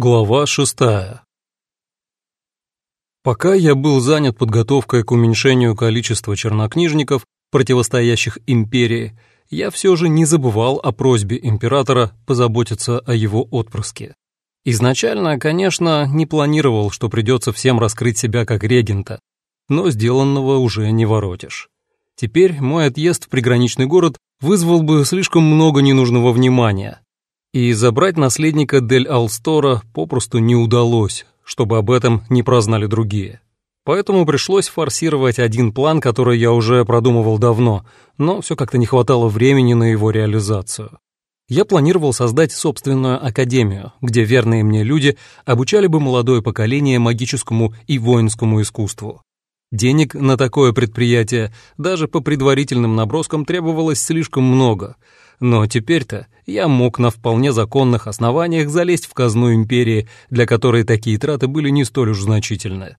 Глава шестая Пока я был занят подготовкой к уменьшению количества чернокнижников, противостоящих империи, я все же не забывал о просьбе императора позаботиться о его отпрыске. Изначально, конечно, не планировал, что придется всем раскрыть себя как регента, но сделанного уже не воротишь. Теперь мой отъезд в приграничный город вызвал бы слишком много ненужного внимания, и забрать наследника Дель Алстора попросту не удалось, чтобы об этом не прознали другие. Поэтому пришлось форсировать один план, который я уже продумывал давно, но все как-то не хватало времени на его реализацию. Я планировал создать собственную академию, где верные мне люди обучали бы молодое поколение магическому и воинскому искусству. Денег на такое предприятие даже по предварительным наброскам требовалось слишком много — но теперь-то я мог на вполне законных основаниях залезть в казну империи, для которой такие траты были не столь уж значительны.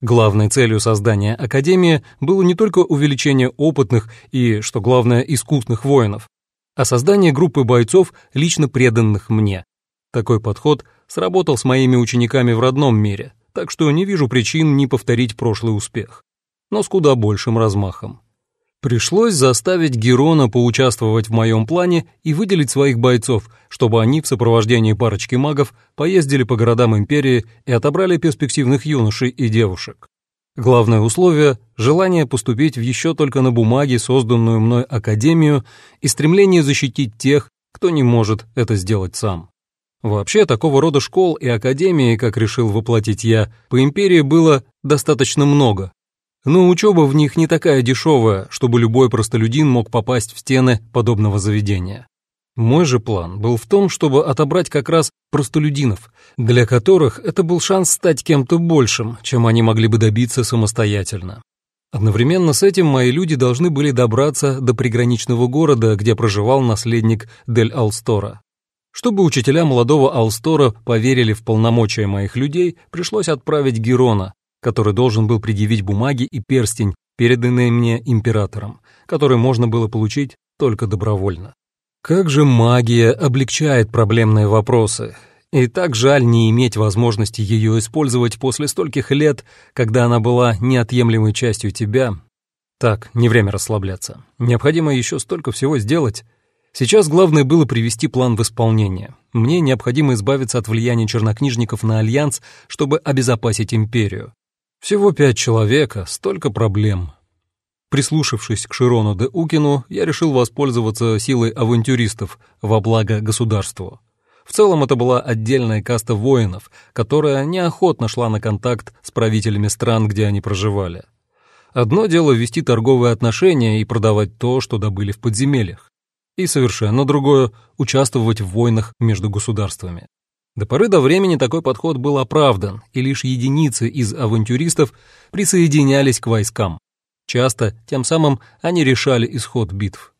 Главной целью создания Академии было не только увеличение опытных и, что главное, искусных воинов, а создание группы бойцов, лично преданных мне. Такой подход сработал с моими учениками в родном мире, так что не вижу причин не повторить прошлый успех, но с куда большим размахом. Пришлось заставить Герона поучаствовать в моем плане и выделить своих бойцов, чтобы они в сопровождении парочки магов поездили по городам империи и отобрали перспективных юношей и девушек. Главное условие – желание поступить в еще только на бумаге созданную мной академию и стремление защитить тех, кто не может это сделать сам. Вообще, такого рода школ и академии, как решил воплотить я, по империи было достаточно много, но учеба в них не такая дешевая, чтобы любой простолюдин мог попасть в стены подобного заведения. Мой же план был в том, чтобы отобрать как раз простолюдинов, для которых это был шанс стать кем-то большим, чем они могли бы добиться самостоятельно. Одновременно с этим мои люди должны были добраться до приграничного города, где проживал наследник Дель Алстора. Чтобы учителя молодого Алстора поверили в полномочия моих людей, пришлось отправить Герона, который должен был предъявить бумаги и перстень, переданные мне императором, который можно было получить только добровольно. Как же магия облегчает проблемные вопросы. И так жаль не иметь возможности ее использовать после стольких лет, когда она была неотъемлемой частью тебя. Так, не время расслабляться. Необходимо еще столько всего сделать. Сейчас главное было привести план в исполнение. Мне необходимо избавиться от влияния чернокнижников на Альянс, чтобы обезопасить империю. Всего пять человек, а столько проблем. Прислушавшись к Широну де Укину, я решил воспользоваться силой авантюристов во благо государству. В целом это была отдельная каста воинов, которая неохотно шла на контакт с правителями стран, где они проживали. Одно дело вести торговые отношения и продавать то, что добыли в подземельях. И совершенно другое — участвовать в войнах между государствами. До поры до времени такой подход был оправдан, и лишь единицы из авантюристов присоединялись к войскам. Часто, тем самым, они решали исход битв.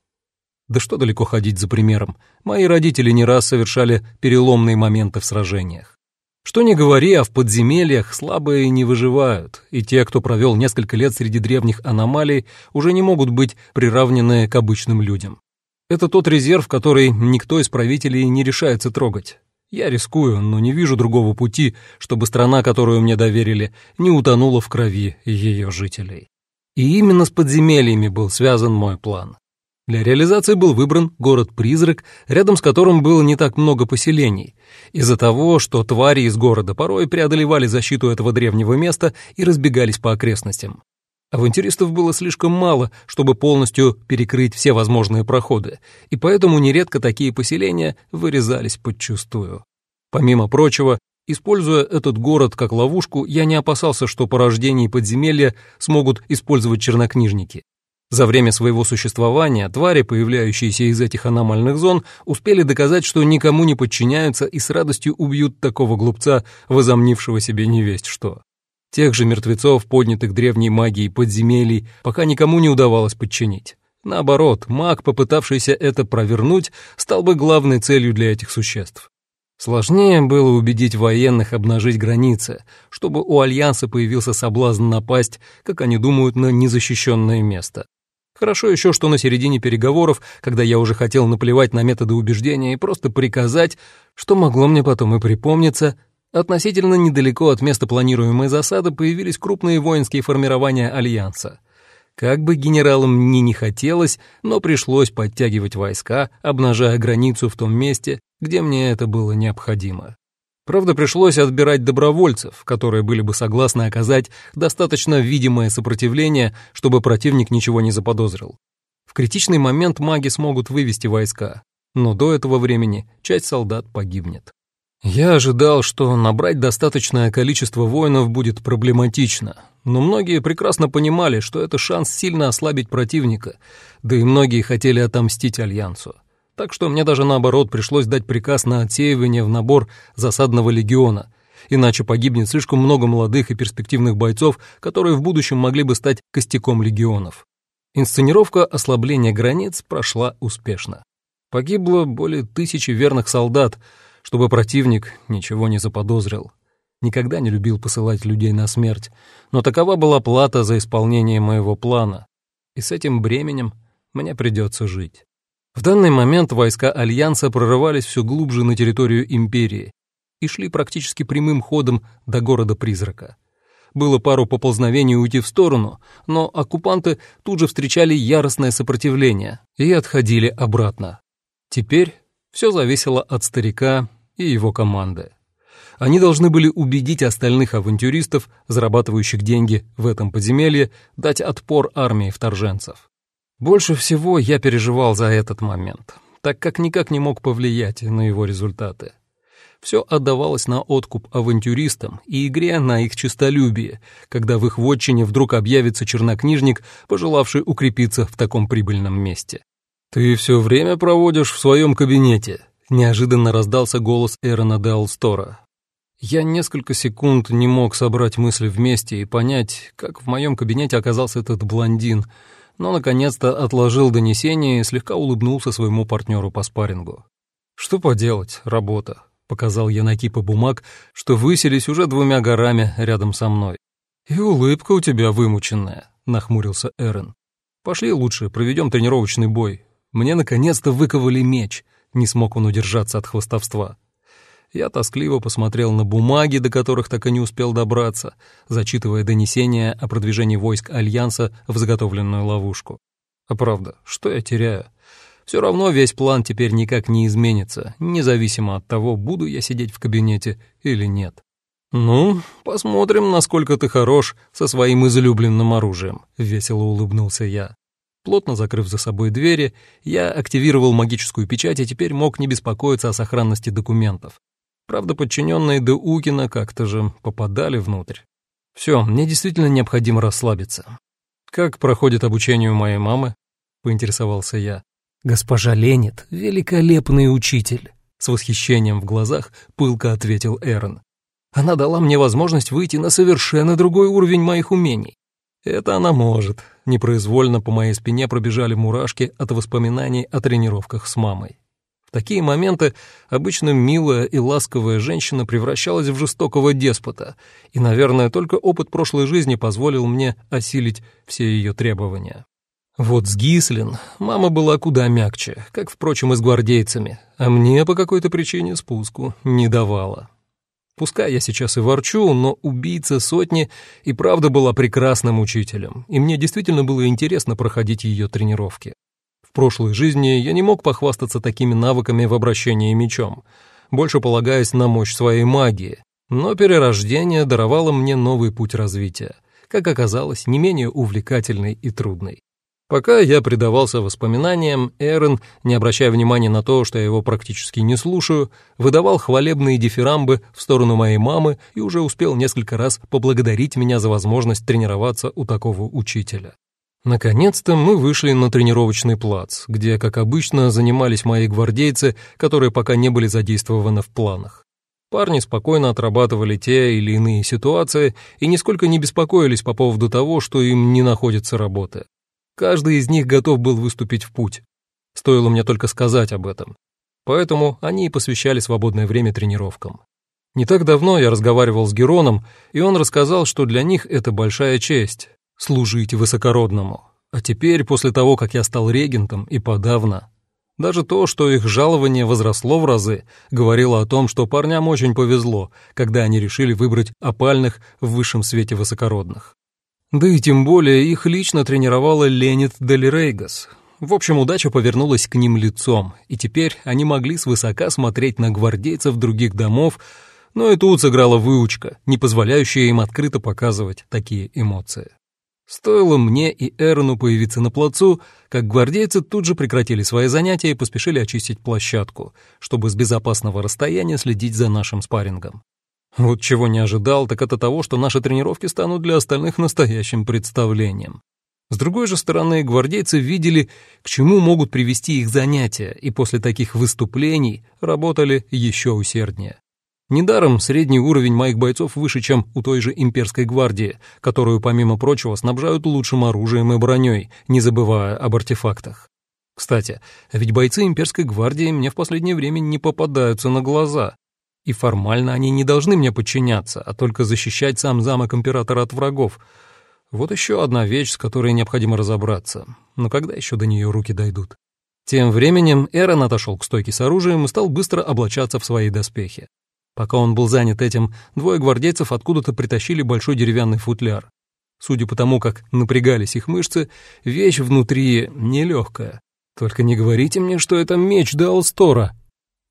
Да что далеко ходить за примером, мои родители не раз совершали переломные моменты в сражениях. Что ни говори, а в подземельях слабые не выживают, и те, кто провел несколько лет среди древних аномалий, уже не могут быть приравнены к обычным людям. Это тот резерв, который никто из правителей не решается трогать. Я рискую, но не вижу другого пути, чтобы страна, которую мне доверили, не утонула в крови ее жителей. И именно с подземельями был связан мой план. Для реализации был выбран город-призрак, рядом с которым было не так много поселений, из-за того, что твари из города порой преодолевали защиту этого древнего места и разбегались по окрестностям. Авантюристов было слишком мало, чтобы полностью перекрыть все возможные проходы, и поэтому нередко такие поселения вырезались подчистую. Помимо прочего, используя этот город как ловушку, я не опасался, что порождение подземелья смогут использовать чернокнижники. За время своего существования твари, появляющиеся из этих аномальных зон, успели доказать, что никому не подчиняются и с радостью убьют такого глупца, возомнившего себе невесть что. Тех же мертвецов, поднятых древней магией подземелий, пока никому не удавалось подчинить. Наоборот, маг, попытавшийся это провернуть, стал бы главной целью для этих существ. Сложнее было убедить военных обнажить границы, чтобы у Альянса появился соблазн напасть, как они думают, на незащищенное место. Хорошо еще, что на середине переговоров, когда я уже хотел наплевать на методы убеждения и просто приказать, что могло мне потом и припомниться, Относительно недалеко от места планируемой засады появились крупные воинские формирования Альянса. Как бы генералам мне не хотелось, но пришлось подтягивать войска, обнажая границу в том месте, где мне это было необходимо. Правда, пришлось отбирать добровольцев, которые были бы согласны оказать достаточно видимое сопротивление, чтобы противник ничего не заподозрил. В критичный момент маги смогут вывести войска, но до этого времени часть солдат погибнет. Я ожидал, что набрать достаточное количество воинов будет проблематично, но многие прекрасно понимали, что это шанс сильно ослабить противника, да и многие хотели отомстить Альянсу. Так что мне даже наоборот пришлось дать приказ на отсеивание в набор засадного легиона, иначе погибнет слишком много молодых и перспективных бойцов, которые в будущем могли бы стать костяком легионов. Инсценировка ослабления границ прошла успешно. Погибло более тысячи верных солдат, чтобы противник ничего не заподозрил. Никогда не любил посылать людей на смерть, но такова была плата за исполнение моего плана, и с этим бременем мне придется жить. В данный момент войска Альянса прорывались все глубже на территорию Империи и шли практически прямым ходом до города-призрака. Было пару поползновений уйти в сторону, но оккупанты тут же встречали яростное сопротивление и отходили обратно. Теперь все зависело от старика и его команды. Они должны были убедить остальных авантюристов, зарабатывающих деньги в этом подземелье, дать отпор армии вторженцев. Больше всего я переживал за этот момент, так как никак не мог повлиять на его результаты. Все отдавалось на откуп авантюристам и игре на их честолюбие, когда в их вотчине вдруг объявится чернокнижник, пожелавший укрепиться в таком прибыльном месте. «Ты все время проводишь в своем кабинете», — неожиданно раздался голос Эрона де Алстора. Я несколько секунд не мог собрать мысли вместе и понять, как в моем кабинете оказался этот блондин, но наконец-то отложил донесение и слегка улыбнулся своему партнеру по спаррингу. «Что поделать, работа», — показал я на кипы бумаг, что выселись уже двумя горами рядом со мной. «И улыбка у тебя вымученная», — нахмурился Эрен. «Пошли лучше, проведем тренировочный бой, мне наконец-то выковали меч, не смог он удержаться от хвостовства. Я тоскливо посмотрел на бумаги, до которых так и не успел добраться, зачитывая донесения о продвижении войск Альянса в заготовленную ловушку. А правда, что я теряю? Все равно весь план теперь никак не изменится, независимо от того, буду я сидеть в кабинете или нет. «Ну, посмотрим, насколько ты хорош со своим излюбленным оружием», — весело улыбнулся я. Плотно закрыв за собой двери, я активировал магическую печать и теперь мог не беспокоиться о сохранности документов. Правда, подчиненные Деукина как-то же попадали внутрь. Все, мне действительно необходимо расслабиться. «Как проходит обучение у моей мамы?» — поинтересовался я. «Госпожа Ленит — великолепный учитель», — с восхищением в глазах пылко ответил Эрон. «Она дала мне возможность выйти на совершенно другой уровень моих умений. Это она может. Непроизвольно по моей спине пробежали мурашки от воспоминаний о тренировках с мамой. В такие моменты обычно милая и ласковая женщина превращалась в жестокого деспота, и, наверное, только опыт прошлой жизни позволил мне осилить все ее требования. Вот с Гислин мама была куда мягче, как, впрочем, и с гвардейцами, а мне по какой-то причине спуску не давала. Пускай я сейчас и ворчу, но убийца сотни и правда была прекрасным учителем, и мне действительно было интересно проходить ее тренировки. В прошлой жизни я не мог похвастаться такими навыками в обращении мечом, больше полагаясь на мощь своей магии, но перерождение даровало мне новый путь развития, как оказалось, не менее увлекательный и трудный. Пока я предавался воспоминаниям, Эрен, не обращая внимания на то, что я его практически не слушаю, выдавал хвалебные дифирамбы в сторону моей мамы и уже успел несколько раз поблагодарить меня за возможность тренироваться у такого учителя. Наконец-то мы вышли на тренировочный плац, где, как обычно, занимались мои гвардейцы, которые пока не были задействованы в планах. Парни спокойно отрабатывали те или иные ситуации и нисколько не беспокоились по поводу того, что им не находится работы. Каждый из них готов был выступить в путь. Стоило мне только сказать об этом. Поэтому они и посвящали свободное время тренировкам. Не так давно я разговаривал с Героном, и он рассказал, что для них это большая честь — служить высокородному. А теперь, после того, как я стал регентом, и подавно. Даже то, что их жалование возросло в разы, говорило о том, что парням очень повезло, когда они решили выбрать опальных в высшем свете высокородных. Да и тем более их лично тренировала Ленит Дель Рейгас. В общем, удача повернулась к ним лицом, и теперь они могли свысока смотреть на гвардейцев других домов, но и тут сыграла выучка, не позволяющая им открыто показывать такие эмоции. Стоило мне и Эрону появиться на плацу, как гвардейцы тут же прекратили свои занятия и поспешили очистить площадку, чтобы с безопасного расстояния следить за нашим спаррингом. Вот чего не ожидал, так это того, что наши тренировки станут для остальных настоящим представлением. С другой же стороны, гвардейцы видели, к чему могут привести их занятия, и после таких выступлений работали еще усерднее. Недаром средний уровень моих бойцов выше, чем у той же имперской гвардии, которую, помимо прочего, снабжают лучшим оружием и броней, не забывая об артефактах. Кстати, ведь бойцы имперской гвардии мне в последнее время не попадаются на глаза, и формально они не должны мне подчиняться, а только защищать сам замок императора от врагов. Вот еще одна вещь, с которой необходимо разобраться. Но когда еще до нее руки дойдут? Тем временем Эрон отошел к стойке с оружием и стал быстро облачаться в свои доспехи. Пока он был занят этим, двое гвардейцев откуда-то притащили большой деревянный футляр. Судя по тому, как напрягались их мышцы, вещь внутри нелегкая. Только не говорите мне, что это меч Даалстора.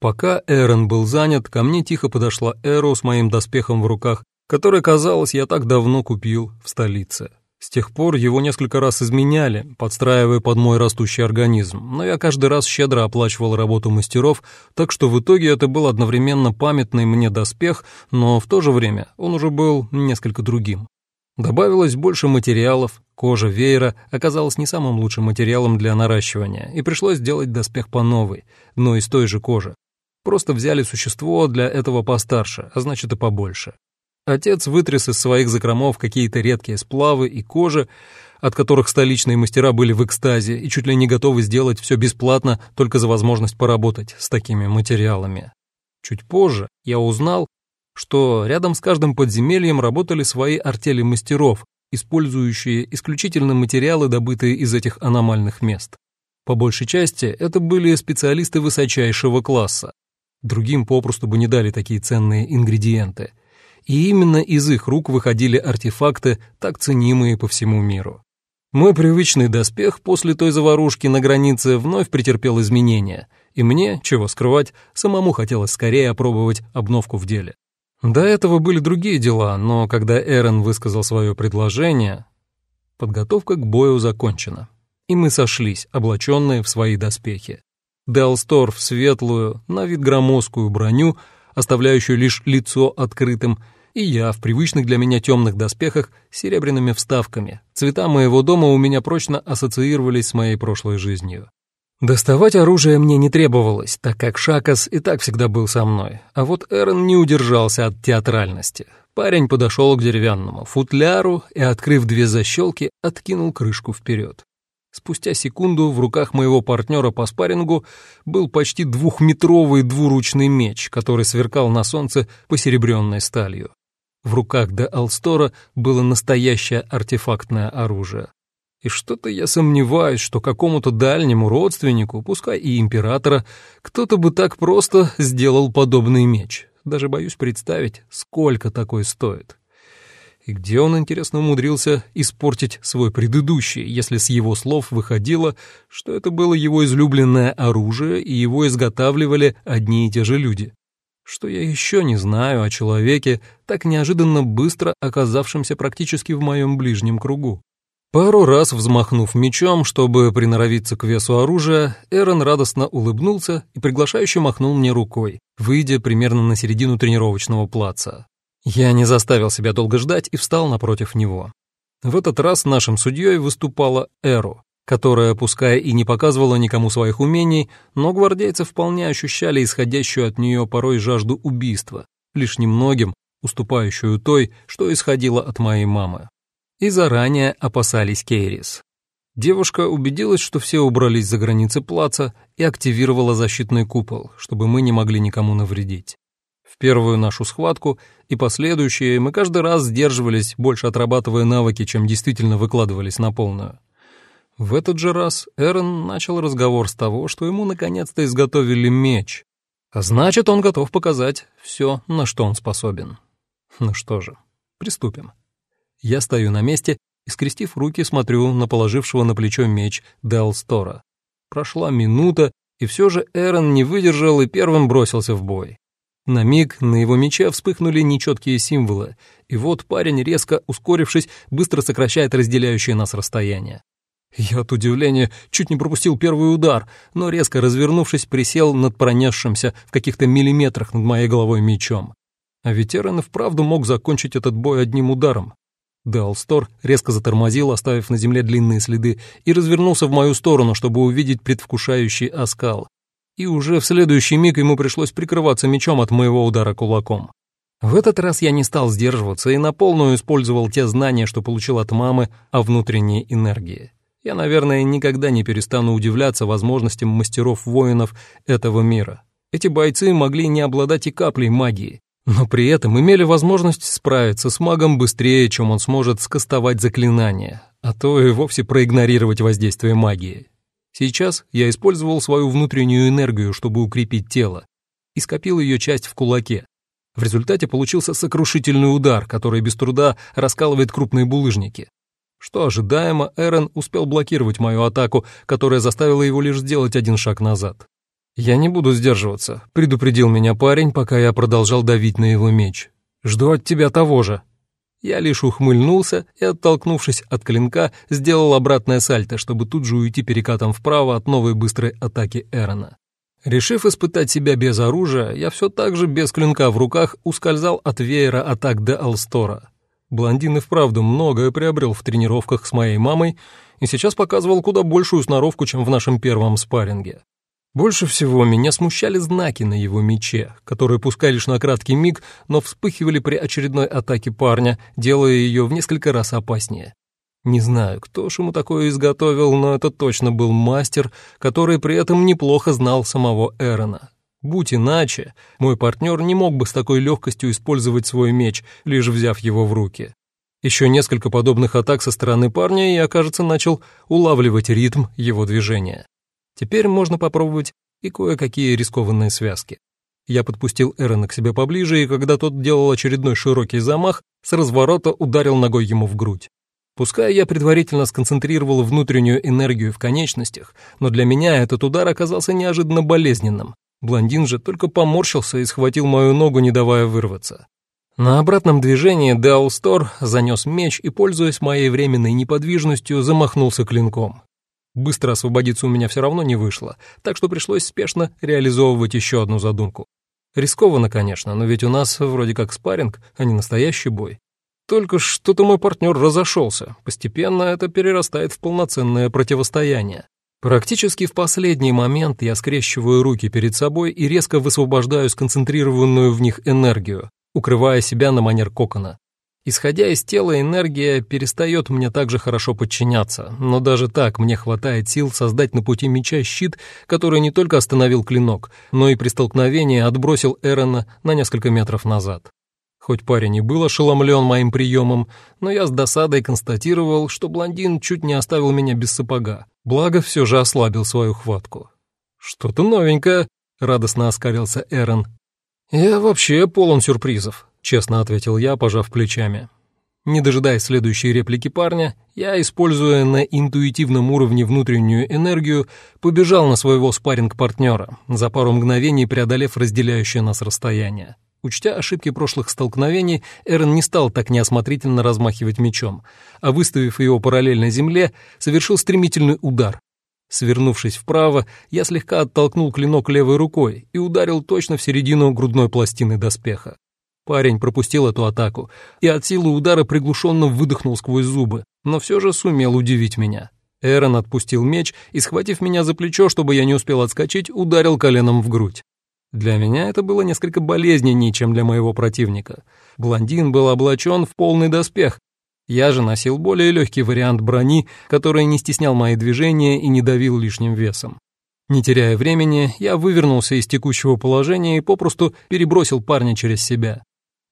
Пока Эрон был занят, ко мне тихо подошла Эро с моим доспехом в руках, который, казалось, я так давно купил в столице. С тех пор его несколько раз изменяли, подстраивая под мой растущий организм, но я каждый раз щедро оплачивал работу мастеров, так что в итоге это был одновременно памятный мне доспех, но в то же время он уже был несколько другим. Добавилось больше материалов, кожа веера оказалась не самым лучшим материалом для наращивания, и пришлось делать доспех по новой, но из той же кожи. Просто взяли существо для этого постарше, а значит и побольше. Отец вытряс из своих закромов какие-то редкие сплавы и кожи, от которых столичные мастера были в экстазе и чуть ли не готовы сделать все бесплатно только за возможность поработать с такими материалами. Чуть позже я узнал, что рядом с каждым подземельем работали свои артели мастеров, использующие исключительно материалы, добытые из этих аномальных мест. По большей части это были специалисты высочайшего класса. Другим попросту бы не дали такие ценные ингредиенты – и именно из их рук выходили артефакты, так ценимые по всему миру. Мой привычный доспех после той заварушки на границе вновь претерпел изменения, и мне, чего скрывать, самому хотелось скорее опробовать обновку в деле. До этого были другие дела, но когда Эрен высказал свое предложение, подготовка к бою закончена, и мы сошлись, облаченные в свои доспехи. Делстор в светлую, на вид громоздкую броню — оставляющую лишь лицо открытым, и я в привычных для меня темных доспехах с серебряными вставками. Цвета моего дома у меня прочно ассоциировались с моей прошлой жизнью. Доставать оружие мне не требовалось, так как Шакас и так всегда был со мной, а вот Эрон не удержался от театральности. Парень подошел к деревянному футляру и, открыв две защелки, откинул крышку вперед. Спустя секунду в руках моего партнера по спаррингу был почти двухметровый двуручный меч, который сверкал на солнце посеребренной сталью. В руках де Алстора было настоящее артефактное оружие. И что-то я сомневаюсь, что какому-то дальнему родственнику, пускай и императора, кто-то бы так просто сделал подобный меч. Даже боюсь представить, сколько такой стоит. И где он, интересно, умудрился испортить свой предыдущий, если с его слов выходило, что это было его излюбленное оружие и его изготавливали одни и те же люди? Что я еще не знаю о человеке, так неожиданно быстро оказавшемся практически в моем ближнем кругу? Пару раз взмахнув мечом, чтобы приноровиться к весу оружия, Эрон радостно улыбнулся и приглашающе махнул мне рукой, выйдя примерно на середину тренировочного плаца. Я не заставил себя долго ждать и встал напротив него. В этот раз нашим судьей выступала Эру, которая, пускай и не показывала никому своих умений, но гвардейцы вполне ощущали исходящую от нее порой жажду убийства, лишь немногим уступающую той, что исходила от моей мамы. И заранее опасались Кейрис. Девушка убедилась, что все убрались за границы плаца и активировала защитный купол, чтобы мы не могли никому навредить первую нашу схватку и последующие мы каждый раз сдерживались, больше отрабатывая навыки, чем действительно выкладывались на полную. В этот же раз Эрон начал разговор с того, что ему наконец-то изготовили меч. А значит, он готов показать все, на что он способен. Ну что же, приступим. Я стою на месте и, скрестив руки, смотрю на положившего на плечо меч Дел Стора. Прошла минута, и все же Эрон не выдержал и первым бросился в бой. На миг на его мече вспыхнули нечеткие символы, и вот парень, резко ускорившись, быстро сокращает разделяющее нас расстояние. Я от удивления чуть не пропустил первый удар, но резко развернувшись, присел над пронесшимся в каких-то миллиметрах над моей головой мечом. А ведь и вправду мог закончить этот бой одним ударом. Деалстор резко затормозил, оставив на земле длинные следы, и развернулся в мою сторону, чтобы увидеть предвкушающий оскал. И уже в следующий миг ему пришлось прикрываться мечом от моего удара кулаком. В этот раз я не стал сдерживаться и на полную использовал те знания, что получил от мамы о внутренней энергии. Я, наверное, никогда не перестану удивляться возможностям мастеров-воинов этого мира. Эти бойцы могли не обладать и каплей магии, но при этом имели возможность справиться с магом быстрее, чем он сможет скостовать заклинания, а то и вовсе проигнорировать воздействие магии. Сейчас я использовал свою внутреннюю энергию, чтобы укрепить тело, и скопил ее часть в кулаке. В результате получился сокрушительный удар, который без труда раскалывает крупные булыжники. Что ожидаемо, Эрен успел блокировать мою атаку, которая заставила его лишь сделать один шаг назад. «Я не буду сдерживаться», — предупредил меня парень, пока я продолжал давить на его меч. «Жду от тебя того же». Я лишь ухмыльнулся и, оттолкнувшись от клинка, сделал обратное сальто, чтобы тут же уйти перекатом вправо от новой быстрой атаки Эрона. Решив испытать себя без оружия, я все так же без клинка в руках ускользал от веера атак де Алстора. Блондин и вправду многое приобрел в тренировках с моей мамой и сейчас показывал куда большую сноровку, чем в нашем первом спарринге. Больше всего меня смущали знаки на его мече, которые пускай лишь на краткий миг, но вспыхивали при очередной атаке парня, делая ее в несколько раз опаснее. Не знаю, кто ж ему такое изготовил, но это точно был мастер, который при этом неплохо знал самого Эрона. Будь иначе, мой партнер не мог бы с такой легкостью использовать свой меч, лишь взяв его в руки. Еще несколько подобных атак со стороны парня, и я, кажется, начал улавливать ритм его движения. Теперь можно попробовать и кое-какие рискованные связки. Я подпустил Эрона к себе поближе, и когда тот делал очередной широкий замах, с разворота ударил ногой ему в грудь. Пускай я предварительно сконцентрировал внутреннюю энергию в конечностях, но для меня этот удар оказался неожиданно болезненным, Блондин же только поморщился и схватил мою ногу, не давая вырваться. На обратном движении Даустор занес меч и, пользуясь моей временной неподвижностью, замахнулся клинком. Быстро освободиться у меня все равно не вышло, так что пришлось спешно реализовывать еще одну задумку. Рискованно, конечно, но ведь у нас вроде как спарринг, а не настоящий бой. Только что-то мой партнер разошелся. Постепенно это перерастает в полноценное противостояние. Практически в последний момент я скрещиваю руки перед собой и резко высвобождаю сконцентрированную в них энергию, укрывая себя на манер кокона. Исходя из тела, энергия перестает мне также хорошо подчиняться, но даже так мне хватает сил создать на пути меча щит, который не только остановил клинок, но и при столкновении отбросил Эрона на несколько метров назад. Хоть парень и был ошеломлен моим приемом, но я с досадой констатировал, что блондин чуть не оставил меня без сапога, благо все же ослабил свою хватку. «Что-то новенькое», — радостно оскарился Эрон. «Я вообще полон сюрпризов», — честно ответил я, пожав плечами. Не дожидаясь следующей реплики парня, я, используя на интуитивном уровне внутреннюю энергию, побежал на своего спарринг-партнера, за пару мгновений преодолев разделяющее нас расстояние. Учтя ошибки прошлых столкновений, Эрен не стал так неосмотрительно размахивать мечом, а выставив его параллельно земле, совершил стремительный удар. Свернувшись вправо, я слегка оттолкнул клинок левой рукой и ударил точно в середину грудной пластины доспеха. Парень пропустил эту атаку и от силы удара приглушенно выдохнул сквозь зубы, но все же сумел удивить меня. Эрон отпустил меч и, схватив меня за плечо, чтобы я не успел отскочить, ударил коленом в грудь. Для меня это было несколько болезненнее, чем для моего противника. Блондин был облачен в полный доспех. Я же носил более легкий вариант брони, который не стеснял мои движения и не давил лишним весом. Не теряя времени, я вывернулся из текущего положения и попросту перебросил парня через себя.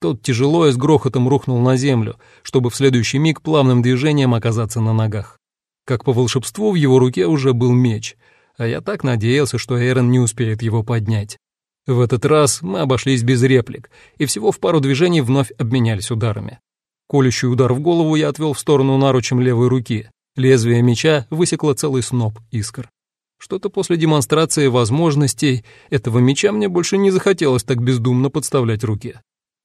Тот тяжело и с грохотом рухнул на землю, чтобы в следующий миг плавным движением оказаться на ногах. Как по волшебству в его руке уже был меч, а я так надеялся, что Эрен не успеет его поднять. В этот раз мы обошлись без реплик, и всего в пару движений вновь обменялись ударами. Колющий удар в голову я отвел в сторону наручем левой руки. Лезвие меча высекло целый сноп искр. Что-то после демонстрации возможностей этого меча мне больше не захотелось так бездумно подставлять руки.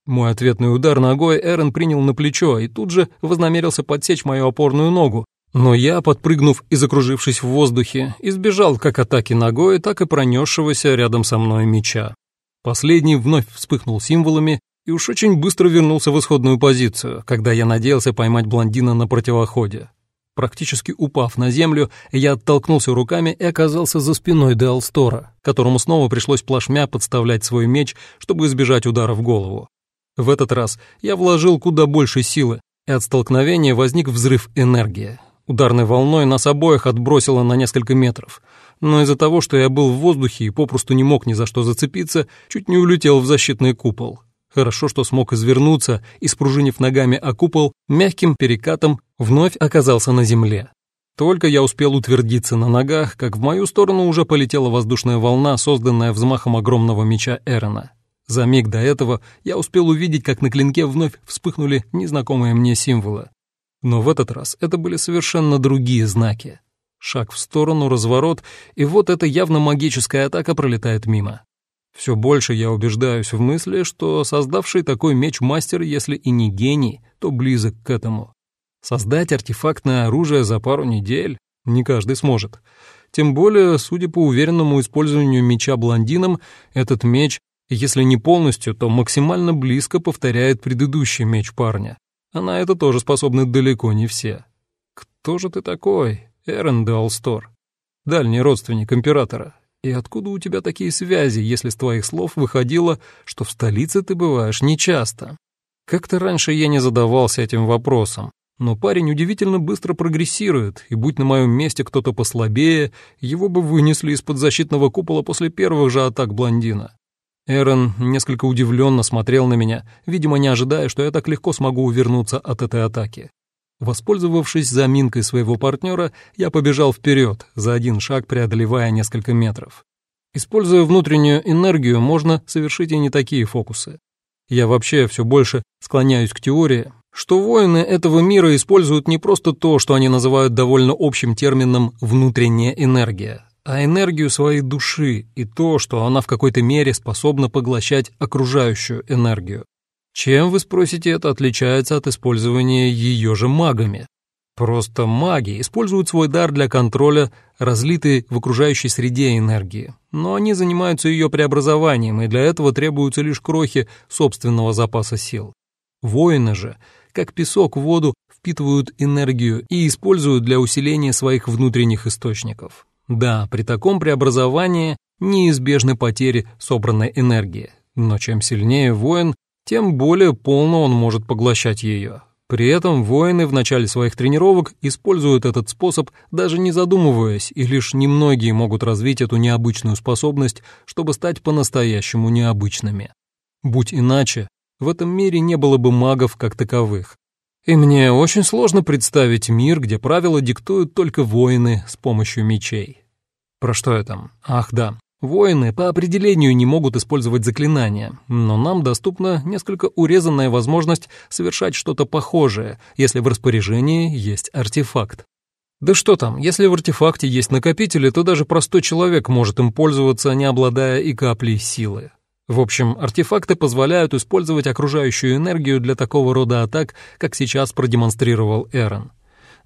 Мой ответный удар ногой Эрен принял на плечо и тут же вознамерился подсечь мою опорную ногу, но я, подпрыгнув и закружившись в воздухе, избежал как атаки ногой, так и пронесшегося рядом со мной меча. Последний вновь вспыхнул символами и уж очень быстро вернулся в исходную позицию, когда я надеялся поймать блондина на противоходе. Практически упав на землю, я оттолкнулся руками и оказался за спиной Деалстора, которому снова пришлось плашмя подставлять свой меч, чтобы избежать удара в голову. В этот раз я вложил куда больше силы, и от столкновения возник взрыв энергии. Ударной волной нас обоих отбросило на несколько метров, но из-за того, что я был в воздухе и попросту не мог ни за что зацепиться, чуть не улетел в защитный купол. Хорошо, что смог извернуться и, спружинив ногами о купол, мягким перекатом вновь оказался на земле. Только я успел утвердиться на ногах, как в мою сторону уже полетела воздушная волна, созданная взмахом огромного меча Эрона. За миг до этого я успел увидеть, как на клинке вновь вспыхнули незнакомые мне символы. Но в этот раз это были совершенно другие знаки. Шаг в сторону, разворот, и вот эта явно магическая атака пролетает мимо. Все больше я убеждаюсь в мысли, что создавший такой меч мастер, если и не гений, то близок к этому. Создать артефактное оружие за пару недель не каждый сможет. Тем более, судя по уверенному использованию меча блондином, этот меч, если не полностью, то максимально близко повторяет предыдущий меч парня. А на это тоже способны далеко не все. Кто же ты такой, Эрен де Алстор? Дальний родственник императора, и откуда у тебя такие связи, если с твоих слов выходило, что в столице ты бываешь нечасто? Как-то раньше я не задавался этим вопросом, но парень удивительно быстро прогрессирует, и будь на моем месте кто-то послабее, его бы вынесли из-под защитного купола после первых же атак блондина. Эрон несколько удивленно смотрел на меня, видимо, не ожидая, что я так легко смогу увернуться от этой атаки. Воспользовавшись заминкой своего партнера, я побежал вперед, за один шаг преодолевая несколько метров. Используя внутреннюю энергию, можно совершить и не такие фокусы. Я вообще все больше склоняюсь к теории, что воины этого мира используют не просто то, что они называют довольно общим термином «внутренняя энергия», а энергию своей души и то, что она в какой-то мере способна поглощать окружающую энергию. Чем, вы спросите, это отличается от использования ее же магами? Просто маги используют свой дар для контроля разлитой в окружающей среде энергии, но они занимаются ее преобразованием, и для этого требуются лишь крохи собственного запаса сил. Воины же, как песок в воду, впитывают энергию и используют для усиления своих внутренних источников. Да, при таком преобразовании неизбежны потери собранной энергии, но чем сильнее воин, тем более полно он может поглощать ее. При этом воины в начале своих тренировок используют этот способ, даже не задумываясь, и лишь немногие могут развить эту необычную способность, чтобы стать по-настоящему необычными. Будь иначе, в этом мире не было бы магов как таковых. И мне очень сложно представить мир, где правила диктуют только воины с помощью мечей. Про что я там? Ах, да. Воины по определению не могут использовать заклинания, но нам доступна несколько урезанная возможность совершать что-то похожее, если в распоряжении есть артефакт. Да что там, если в артефакте есть накопители, то даже простой человек может им пользоваться, не обладая и каплей силы. В общем, артефакты позволяют использовать окружающую энергию для такого рода атак, как сейчас продемонстрировал Эрон.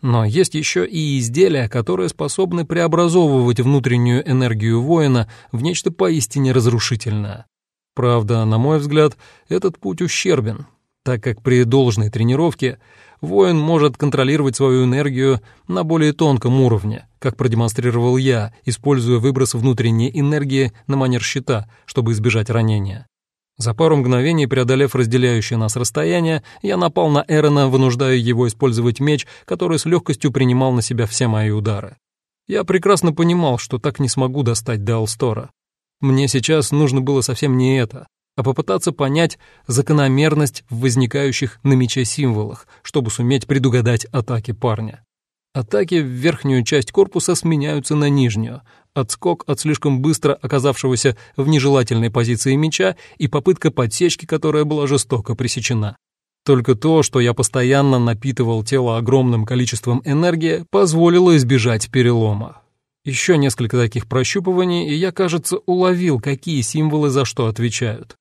Но есть еще и изделия, которые способны преобразовывать внутреннюю энергию воина в нечто поистине разрушительное. Правда, на мой взгляд, этот путь ущербен, так как при должной тренировке воин может контролировать свою энергию на более тонком уровне, как продемонстрировал я, используя выброс внутренней энергии на манер щита, чтобы избежать ранения. За пару мгновений, преодолев разделяющее нас расстояние, я напал на Эрона, вынуждая его использовать меч, который с легкостью принимал на себя все мои удары. Я прекрасно понимал, что так не смогу достать до Алстора. Мне сейчас нужно было совсем не это, а попытаться понять закономерность в возникающих на мече символах, чтобы суметь предугадать атаки парня. Атаки в верхнюю часть корпуса сменяются на нижнюю. Отскок от слишком быстро оказавшегося в нежелательной позиции меча и попытка подсечки, которая была жестоко пресечена. Только то, что я постоянно напитывал тело огромным количеством энергии, позволило избежать перелома. Еще несколько таких прощупываний, и я, кажется, уловил, какие символы за что отвечают.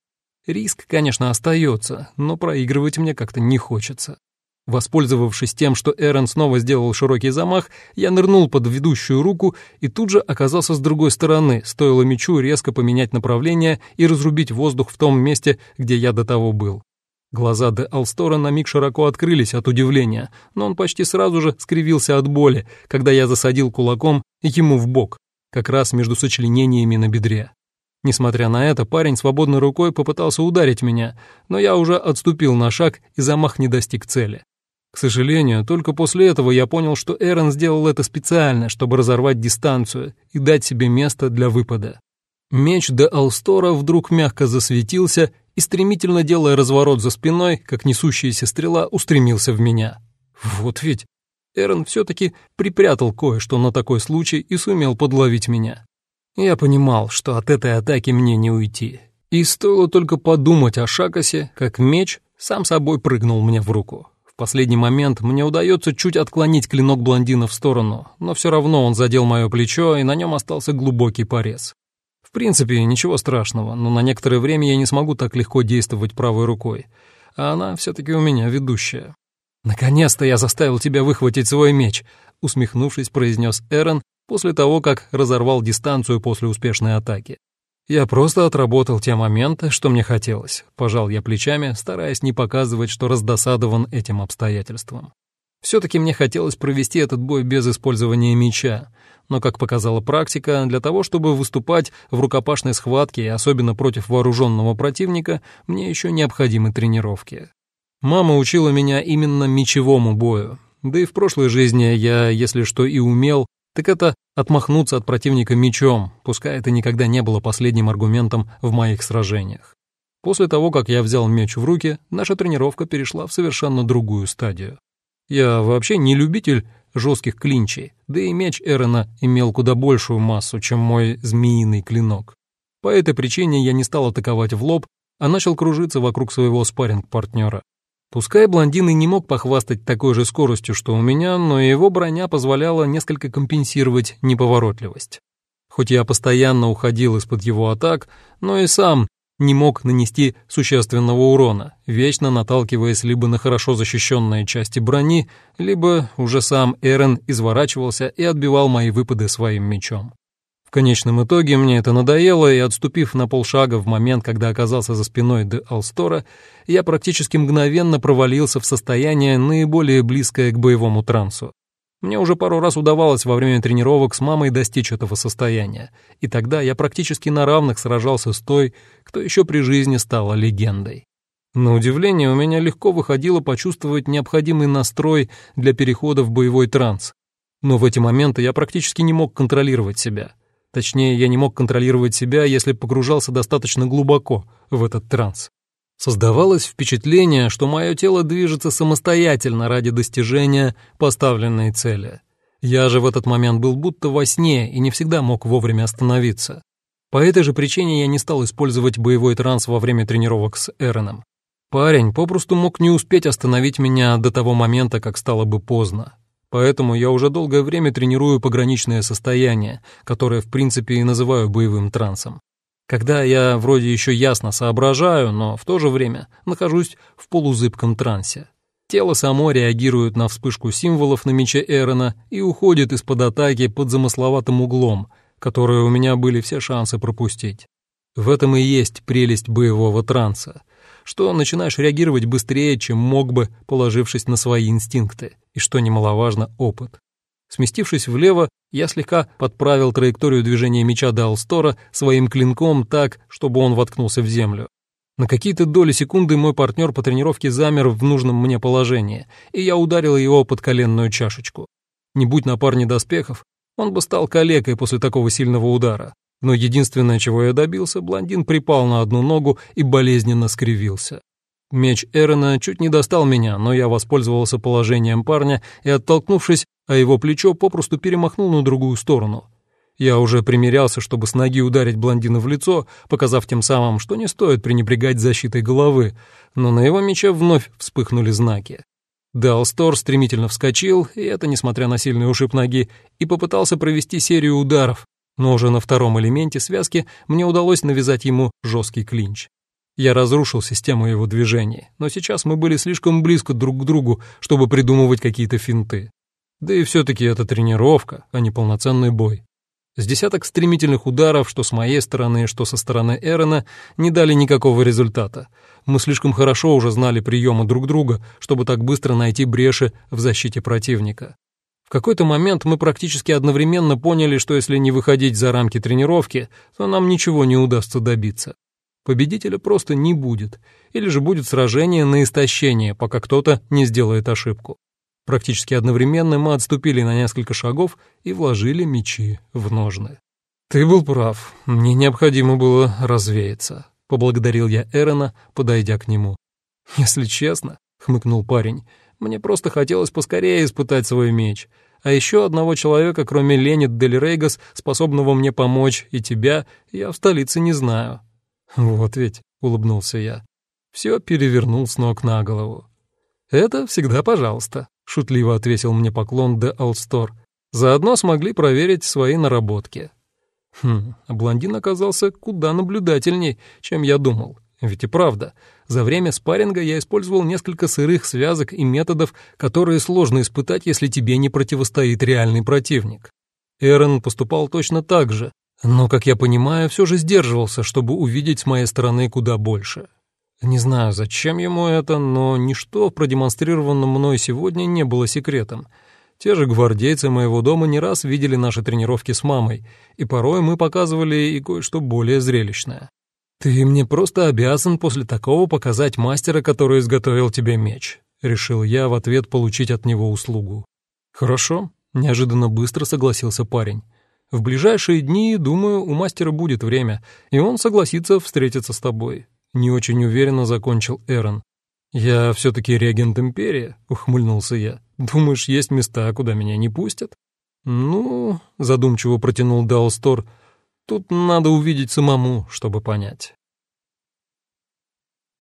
Риск, конечно, остается, но проигрывать мне как-то не хочется. Воспользовавшись тем, что Эрен снова сделал широкий замах, я нырнул под ведущую руку и тут же оказался с другой стороны, стоило мечу резко поменять направление и разрубить воздух в том месте, где я до того был. Глаза де Алстора на миг широко открылись от удивления, но он почти сразу же скривился от боли, когда я засадил кулаком ему в бок, как раз между сочленениями на бедре. Несмотря на это, парень свободной рукой попытался ударить меня, но я уже отступил на шаг, и замах не достиг цели. К сожалению, только после этого я понял, что Эрон сделал это специально, чтобы разорвать дистанцию и дать себе место для выпада. Меч де Алстора вдруг мягко засветился и, стремительно делая разворот за спиной, как несущаяся стрела, устремился в меня. Вот ведь Эрон все-таки припрятал кое-что на такой случай и сумел подловить меня. Я понимал, что от этой атаки мне не уйти. И стоило только подумать о Шакасе, как меч сам собой прыгнул мне в руку последний момент мне удается чуть отклонить клинок блондина в сторону, но все равно он задел мое плечо, и на нем остался глубокий порез. В принципе, ничего страшного, но на некоторое время я не смогу так легко действовать правой рукой, а она все-таки у меня ведущая. «Наконец-то я заставил тебя выхватить свой меч», — усмехнувшись, произнес Эрен после того, как разорвал дистанцию после успешной атаки. «Я просто отработал те моменты, что мне хотелось», — пожал я плечами, стараясь не показывать, что раздосадован этим обстоятельством. Все-таки мне хотелось провести этот бой без использования меча, но, как показала практика, для того, чтобы выступать в рукопашной схватке и особенно против вооруженного противника, мне еще необходимы тренировки. Мама учила меня именно мечевому бою, да и в прошлой жизни я, если что и умел, так это отмахнуться от противника мечом, пускай это никогда не было последним аргументом в моих сражениях. После того, как я взял меч в руки, наша тренировка перешла в совершенно другую стадию. Я вообще не любитель жестких клинчей, да и меч Эрона имел куда большую массу, чем мой змеиный клинок. По этой причине я не стал атаковать в лоб, а начал кружиться вокруг своего спарринг-партнера. Пускай блондин и не мог похвастать такой же скоростью, что у меня, но его броня позволяла несколько компенсировать неповоротливость. Хоть я постоянно уходил из-под его атак, но и сам не мог нанести существенного урона, вечно наталкиваясь либо на хорошо защищенные части брони, либо уже сам Эрен изворачивался и отбивал мои выпады своим мечом. В конечном итоге мне это надоело, и, отступив на полшага в момент, когда оказался за спиной де Алстора, я практически мгновенно провалился в состояние, наиболее близкое к боевому трансу. Мне уже пару раз удавалось во время тренировок с мамой достичь этого состояния, и тогда я практически на равных сражался с той, кто еще при жизни стала легендой. На удивление, у меня легко выходило почувствовать необходимый настрой для перехода в боевой транс. Но в эти моменты я практически не мог контролировать себя — Точнее, я не мог контролировать себя, если погружался достаточно глубоко в этот транс. Создавалось впечатление, что мое тело движется самостоятельно ради достижения поставленной цели. Я же в этот момент был будто во сне и не всегда мог вовремя остановиться. По этой же причине я не стал использовать боевой транс во время тренировок с Эроном. Парень попросту мог не успеть остановить меня до того момента, как стало бы поздно. Поэтому я уже долгое время тренирую пограничное состояние, которое в принципе и называю боевым трансом. Когда я вроде еще ясно соображаю, но в то же время нахожусь в полузыбком трансе. Тело само реагирует на вспышку символов на мече Эрона и уходит из-под атаки под замысловатым углом, которые у меня были все шансы пропустить. В этом и есть прелесть боевого транса что начинаешь реагировать быстрее, чем мог бы, положившись на свои инстинкты, и, что немаловажно, опыт. Сместившись влево, я слегка подправил траекторию движения меча Далстора своим клинком так, чтобы он воткнулся в землю. На какие-то доли секунды мой партнер по тренировке замер в нужном мне положении, и я ударил его под коленную чашечку. Не будь на парне доспехов, он бы стал калекой после такого сильного удара. Но единственное, чего я добился, блондин припал на одну ногу и болезненно скривился. Меч Эрона чуть не достал меня, но я воспользовался положением парня и, оттолкнувшись, а его плечо попросту перемахнул на другую сторону. Я уже примерялся, чтобы с ноги ударить блондина в лицо, показав тем самым, что не стоит пренебрегать защитой головы, но на его мече вновь вспыхнули знаки. Далстор стремительно вскочил, и это несмотря на сильный ушиб ноги, и попытался провести серию ударов, но уже на втором элементе связки мне удалось навязать ему жесткий клинч. Я разрушил систему его движений, но сейчас мы были слишком близко друг к другу, чтобы придумывать какие-то финты. Да и все-таки это тренировка, а не полноценный бой. С десяток стремительных ударов, что с моей стороны, что со стороны Эрона, не дали никакого результата. Мы слишком хорошо уже знали приемы друг друга, чтобы так быстро найти бреши в защите противника. В какой-то момент мы практически одновременно поняли, что если не выходить за рамки тренировки, то нам ничего не удастся добиться. Победителя просто не будет, или же будет сражение на истощение, пока кто-то не сделает ошибку. Практически одновременно мы отступили на несколько шагов и вложили мечи в ножны. «Ты был прав, мне необходимо было развеяться», — поблагодарил я Эрона, подойдя к нему. «Если честно», — хмыкнул парень, — «мне просто хотелось поскорее испытать свой меч. А еще одного человека, кроме Ленит Дель Рейгас, способного мне помочь, и тебя, я в столице не знаю». «Вот ведь», — улыбнулся я, — «все перевернул с ног на голову». «Это всегда пожалуйста», — шутливо ответил мне поклон де Алстор. «Заодно смогли проверить свои наработки». Хм, а блондин оказался куда наблюдательней, чем я думал. Ведь и правда, за время спарринга я использовал несколько сырых связок и методов, которые сложно испытать, если тебе не противостоит реальный противник. Эрон поступал точно так же, но, как я понимаю, все же сдерживался, чтобы увидеть с моей стороны куда больше. Не знаю, зачем ему это, но ничто в продемонстрированном мной сегодня не было секретом. Те же гвардейцы моего дома не раз видели наши тренировки с мамой, и порой мы показывали и кое-что более зрелищное. «Ты мне просто обязан после такого показать мастера, который изготовил тебе меч», — решил я в ответ получить от него услугу. «Хорошо», — неожиданно быстро согласился парень. В ближайшие дни, думаю, у мастера будет время, и он согласится встретиться с тобой. Не очень уверенно закончил Эрон. Я все-таки регент империи, ухмыльнулся я. Думаешь, есть места, куда меня не пустят? Ну, задумчиво протянул Даустор. Тут надо увидеть самому, чтобы понять.